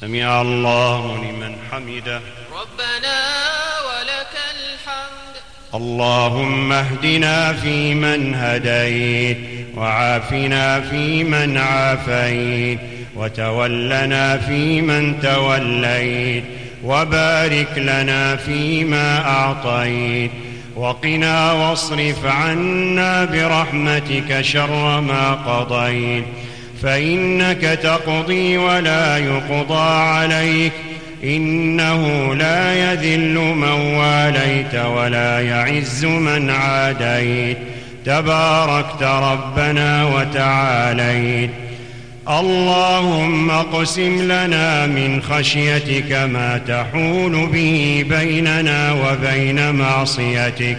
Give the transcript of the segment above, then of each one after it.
سمع الله لمن حمده. ربنا ولك الحمد. اللهم اهدنا فيمن هديت وعافنا فيمن عافيت وتولنا فيمن توليت وبارك لنا فيما أعطيت وقنا واصرف عنا برحمتك شر ما قضيت فإنك تقضي ولا يقضى عليك. إنه لا يذل من واليت ولا يعز من عاديت. تباركت ربنا وتعاليت. اللهم اقسم لنا من خشيتك ما تحول به بيننا وبين معصيتك.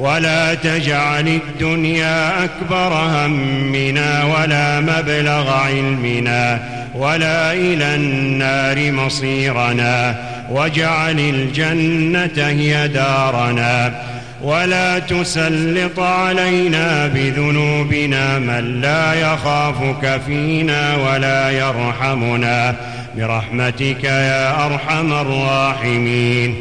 ولا تجعل الدنيا أكبر همنا ولا مبلغ علمنا ولا إلى النار مصيرنا واجعل الجنة هي دارنا ولا تسلط علينا بذنوبنا من لا يخافك فينا ولا يرحمنا برحمتك يا أرحم الراحمين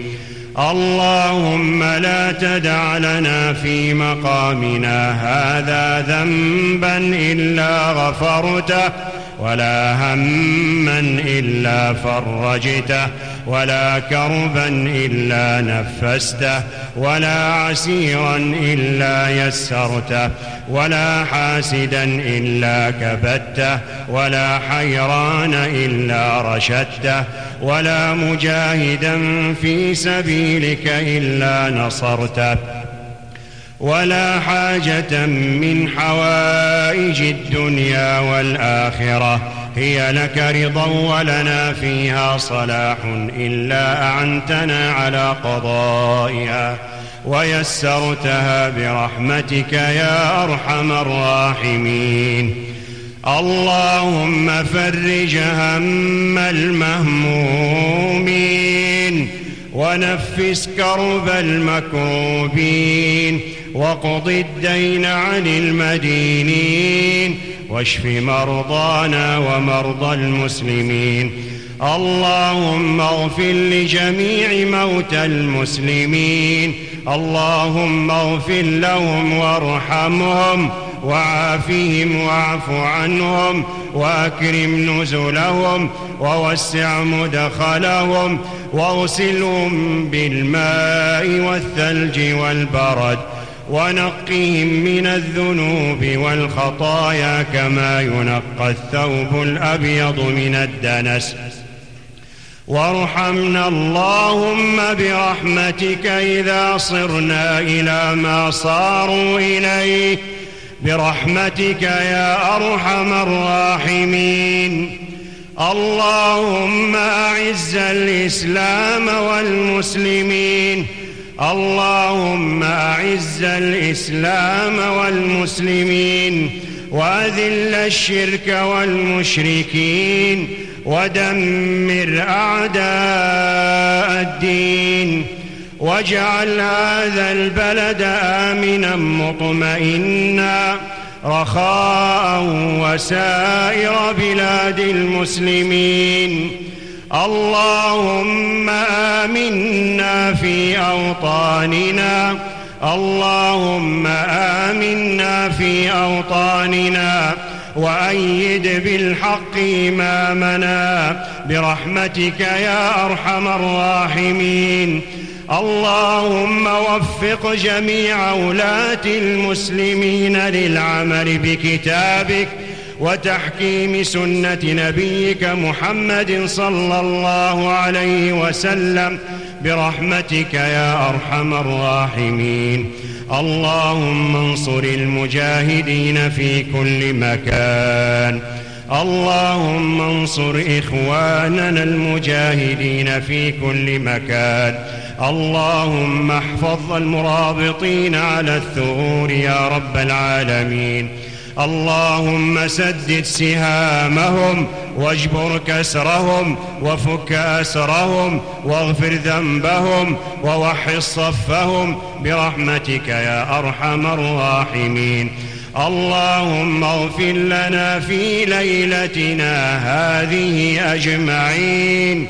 اللهم لا تدع لنا في مقامنا هذا ذنبا إلا غفرته. ولا هما إلا فرجته ولا كربا إلا نفسته ولا عسيرا إلا يسرته ولا حاسدا إلا كبته ولا حيران إلا رشدته ولا مجاهدا في سبيلك إلا نصرته. ولا حاجة من حوائج الدنيا والآخرة. هي لك رضا ولنا فيها صلاح إلا أعنتنا على قضائها. ويسرتها برحمتك يا أرحم الراحمين. اللهم فرج هم المهمومين ونفس كرب المكروبين. وقض الدين عن المدينين واشف مرضانا ومرضى المسلمين. اللهم اغفر لجميع موتى المسلمين. اللهم اغفر لهم وارحمهم وعافهم واعف عنهم وأكرم نزلهم ووسع مدخلهم واغسلهم بالماء والثلج والبرد. ونقهم من الذنوب والخطايا كما ينقى الثوب الأبيض من الدنس. وارحمنا اللهم برحمتك إذا صرنا إلى ما صاروا إليه. برحمتك يا أرحم الراحمين. اللهم أعز الإسلام والمسلمين. اللهم أعز الإسلام والمسلمين وأذل الشرك والمشركين ودمر أعداء الدين واجعل هذا البلد آمنا مطمئنا رخاء وسائر بلاد المسلمين اللهم آمنا في أوطاننا. اللهم آمنا في أوطاننا. وأيد بالحق إمامنا. برحمتك يا أرحم الراحمين. اللهم وفق جميع ولاة المسلمين للعمل بكتابك. وتحكيم سنة نبيك محمد صلى الله عليه وسلم برحمتك يا أرحم الراحمين. اللهم انصر المجاهدين في كل مكان. اللهم انصر إخواننا المجاهدين في كل مكان. اللهم احفظ المرابطين على الثغور يا رب العالمين. اللهم سدد سهامهم واجبر كسرهم وفك أسرهم واغفر ذنبهم ووحي صفهم برحمتك يا أرحم الراحمين. اللهم اغفر لنا في ليلتنا هذه أجمعين.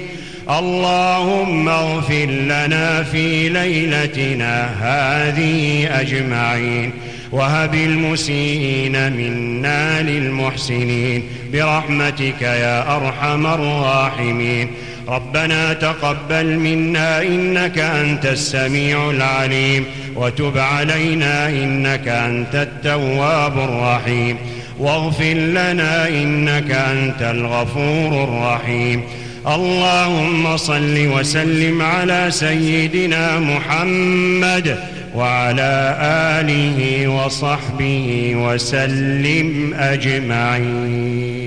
اللهم اغفر لنا في ليلتنا هذه أجمعين. وهب المسيئين منا للمحسنين برحمتك يا أرحم الراحمين. ربنا تقبل منا إنك أنت السميع العليم وتب علينا إنك أنت التواب الرحيم. واغفر لنا إنك أنت الغفور الرحيم. اللهم صل وسلم على سيدنا محمد وعلى آله وصحبه وسلم أجمعين.